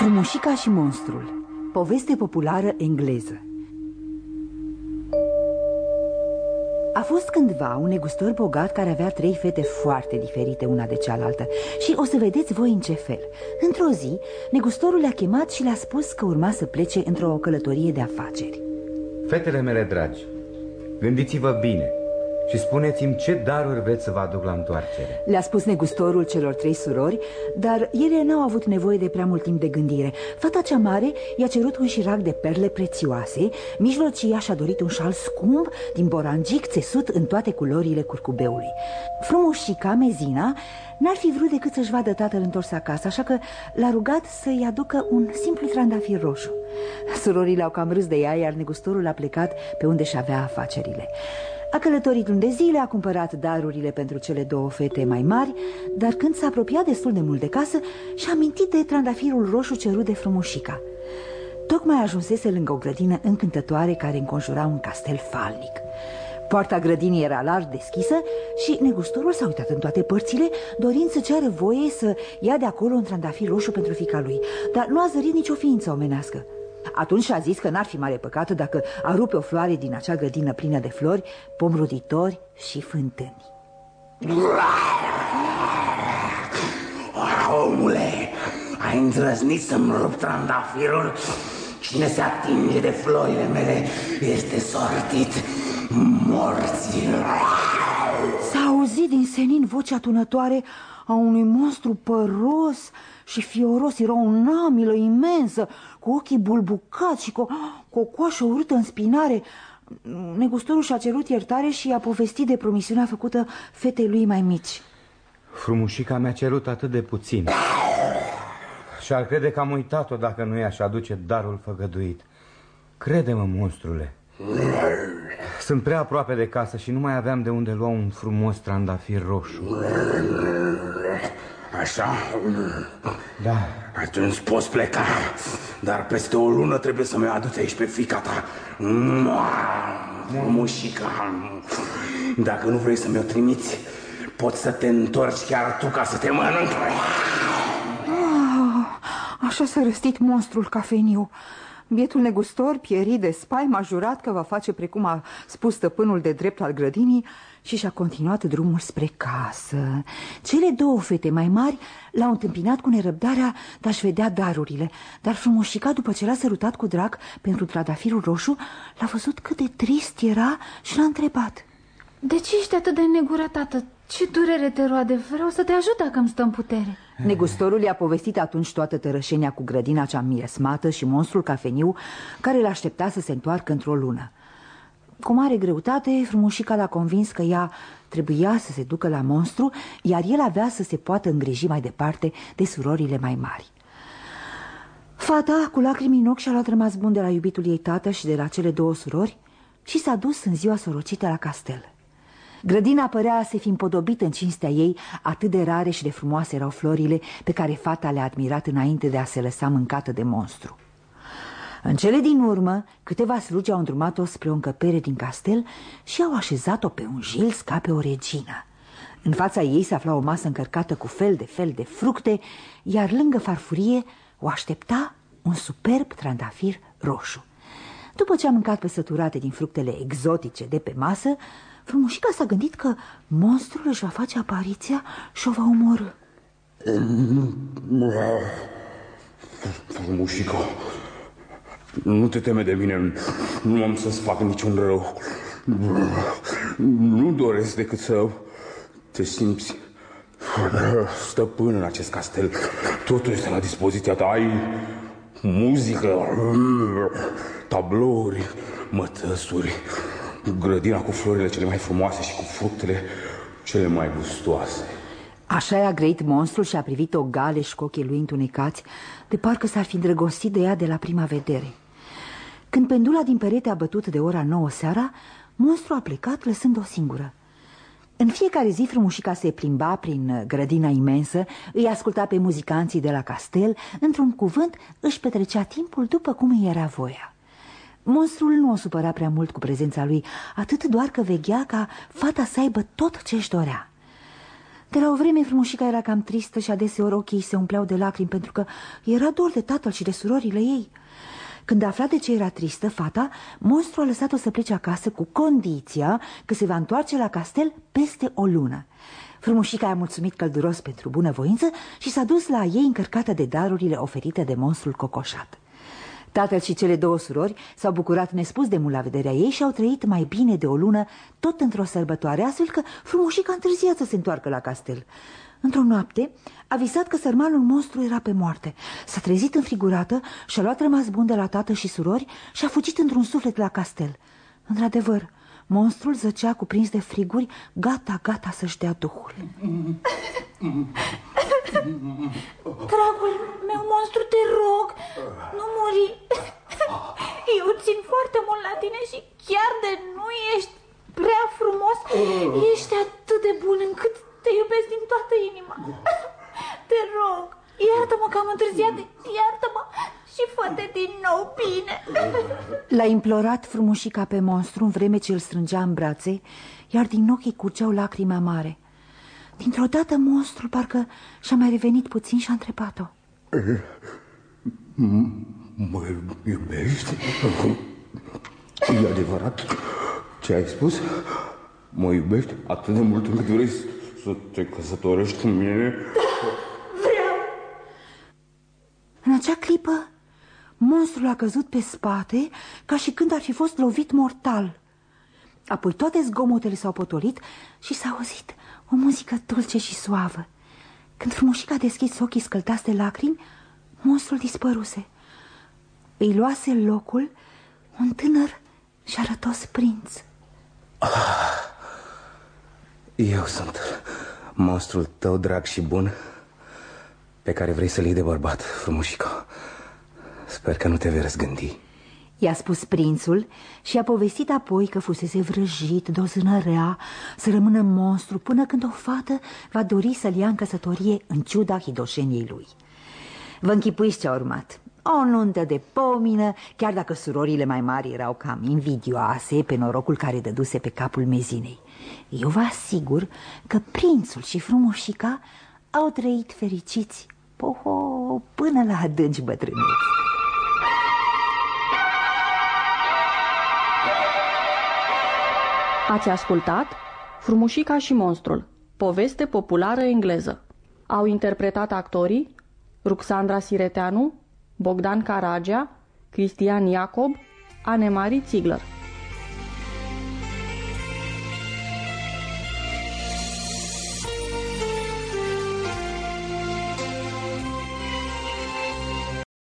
Frumușica și monstrul. Poveste populară engleză. A fost cândva un negustor bogat care avea trei fete foarte diferite una de cealaltă. Și o să vedeți voi în ce fel. Într-o zi, negustorul le-a chemat și le-a spus că urma să plece într-o călătorie de afaceri. Fetele mele dragi, gândiți-vă bine și spuneți-mi ce daruri vreți să vă aduc la întoarcere. Le-a spus negustorul celor trei surori Dar ele n-au avut nevoie de prea mult timp de gândire. Fata cea mare i-a cerut un șirac de perle prețioase Mijlocia și-a dorit un șal scump Din borangic țesut în toate culorile curcubeului. Frumușica, mezina, n-ar fi vrut decât să-și vadă tatăl întors acasă Așa că l-a rugat să-i aducă un simplu trandafir roșu. Surorile au cam râs de ea, iar negustorul a plecat pe unde și avea afacerile a călătorit luni de zile, a cumpărat darurile pentru cele două fete mai mari Dar când s-a apropiat destul de mult de casă Și-a amintit de trandafirul roșu cerut de frumușica. Tocmai ajunsese lângă o grădină încântătoare care înconjura un castel falnic. Poarta grădinii era larg deschisă și negustorul s-a uitat în toate părțile Dorind să ceară voie să ia de acolo un trandafir roșu pentru fica lui. Dar nu a zărit nicio ființă omenească atunci a zis că n-ar fi mare păcat dacă a rupe o floare din acea grădină plină de flori, pom roditori și fântâni. Omule, ai îndrăznit să-mi rup trandafirul? Cine se atinge de florile mele este sortit morții. S-a auzit din senin vocea tunătoare a unui monstru păros și fioros. Era o namilă imensă, cu ochii bulbucați și cu, cu o coașă urâtă în spinare. Negustorul și-a cerut iertare și i-a povestit de promisiunea făcută fetei lui mai mici. Frumușica mi-a cerut atât de puțin Și ar crede că am uitat-o dacă nu i-aș aduce darul făgăduit Crede-mă, monstrule Sunt prea aproape de casă și nu mai aveam de unde lua un frumos trandafir roșu. Așa? Da. Atunci poți pleca. Dar peste o lună trebuie să-mi aduci aici pe fica ta. Mușica Dacă nu vrei să mi-o trimiți Poți să te întorci chiar tu ca să te mănânc. Ah, Așa s-a răstit monstrul cafeniu Bietul negustor, pierit de spai, m-a jurat că va face precum a spus stăpânul de drept al grădinii și și-a continuat drumul spre casă. Cele două fete mai mari l-au întâmpinat cu nerăbdarea de a-și vedea darurile, dar frumușica, după ce l-a sărutat cu drag pentru tradafirul roșu, l-a văzut cât de trist era și l-a întrebat. De ce ești atât de negură, tată? Ce durere te roade? Vreau să te ajut dacă îmi stă în putere. Negustorul i-a povestit atunci toată tărășenia cu grădina cea miesmată și monstrul cafeniu care l-aștepta să se întoarcă într-o lună. Cu mare greutate, frumușica l-a convins că ea trebuia să se ducă la monstru, iar el avea să se poată îngriji mai departe de surorile mai mari. Fata, cu lacrimi în ochi, și-a luat rămas bun de la iubitul ei tată și de la cele două surori și s-a dus în ziua sorocită la castel. Grădina părea a se fi împodobit în cinstea ei, atât de rare și de frumoase erau florile pe care fata le-a admirat înainte de a se lăsa mâncată de monstru. În cele din urmă, câteva slugi au îndrumat-o spre o încăpere din castel și au așezat-o pe un jils ca pe o regină. În fața ei se afla o masă încărcată cu fel de fel de fructe, iar lângă farfurie o aștepta un superb trandafir roșu. După ce a mâncat pe săturate din fructele exotice de pe masă, frumușica s-a gândit că monstrul își va face apariția și o va omorâ. Frumușica, nu te teme de mine, nu am să-ți fac niciun rău. Nu doresc decât să te simți stăpân în acest castel. Totul este la dispoziția ta. Ai muzică, tablouri, mătăsuri, grădina cu florile cele mai frumoase și cu fructele cele mai gustoase. Așa i-a grăit monstrul și a privit-o gale și cu ochii lui întunecați, de parcă s-ar fi îndrăgostit de ea de la prima vedere. Când pendula din perete a bătut de ora nouă seara, monstru a plecat lăsând-o singură. În fiecare zi frumușica se plimba prin grădina imensă, îi asculta pe muzicanții de la castel, într-un cuvânt își petrecea timpul după cum îi era voia. Monstrul nu o supăra prea mult cu prezența lui, atât doar că veghea ca fata să aibă tot ce își dorea. De la o vreme frumușica era cam tristă și adeseori ochii se umpleau de lacrimi pentru că era dor de tatăl și de surorile ei. Când a aflat de ce era tristă, fata, monstru a lăsat-o să plece acasă cu condiția că se va întoarce la castel peste o lună. Frumușica i-a mulțumit călduros pentru bunăvoință și s-a dus la ei încărcată de darurile oferite de monstrul cocoșat. Tatăl și cele două surori s-au bucurat nespus de mult la vederea ei și au trăit mai bine de o lună, tot într-o sărbătoare, astfel că frumușica a întârziat să se întoarcă la castel. Într-o noapte a visat că sărmanul monstru era pe moarte. S-a trezit înfrigurată și-a luat rămas bun de la tată și surori și a fugit într-un suflet la castel. Într-adevăr, monstrul zăcea cuprins de friguri, gata, gata să-și dea duhul. Dragul meu monstru, te rog, nu muri. Eu țin foarte mult la tine și chiar de nu ești prea frumos, ești atât de bun încât te iubesc din toată inima. Te rog, iartă-mă că am întârziat, iartă-mă și fă din nou bine. L-a implorat frumușica pe monstru în vreme ce îl strângea în brațe, iar din ochii curgeau lacrime mare. Dintr-o dată monstrul parcă și-a mai revenit puțin și a întrebat-o. Mă iubești? E adevărat ce ai spus? Mă iubești atât de mult încât vrei să te căsătorești cu mine? Vreau! În acea clipă, monstrul a căzut pe spate ca și când ar fi fost lovit mortal. Apoi toate zgomotele s-au potolit și s-a auzit o muzică dulce și suavă. Când frumușica a deschis ochii scăltați de lacrimi, monstrul dispăruse. Îi luase locul un tânăr și arătos prinț. Ah, eu sunt monstrul tău drag și bun pe care vrei să-l iei de bărbat, frumușica. Sper că nu te vei răzgândi. I-a spus prințul și a povestit apoi că fusese vrăjit de o zână rea să rămână monstru până când o fată va dori să-l ia în căsătorie în ciuda hidoșeniei lui. Vă închipuiți ce a urmat. O nuntă de pomină, chiar dacă surorile mai mari erau cam invidioase pe norocul care dăduse pe capul mezinei. Eu vă asigur că prințul și frumușica au trăit fericiți poho, până la adânci bătrâneți. Ați ascultat Frumușica și monstrul, poveste populară engleză. Au interpretat actorii Ruxandra Sireteanu, Bogdan Caragea, Cristian Iacob, Anemari Ziegler.